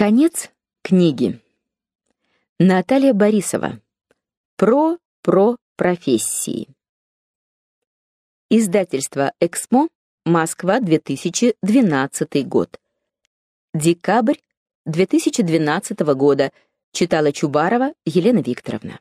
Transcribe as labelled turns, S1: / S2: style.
S1: Конец книги. Наталья Борисова. Про про профессии. Издательство Эксмо, Москва, 2012 год. Декабрь 2012 года. Читала Чубарова Елена Викторовна.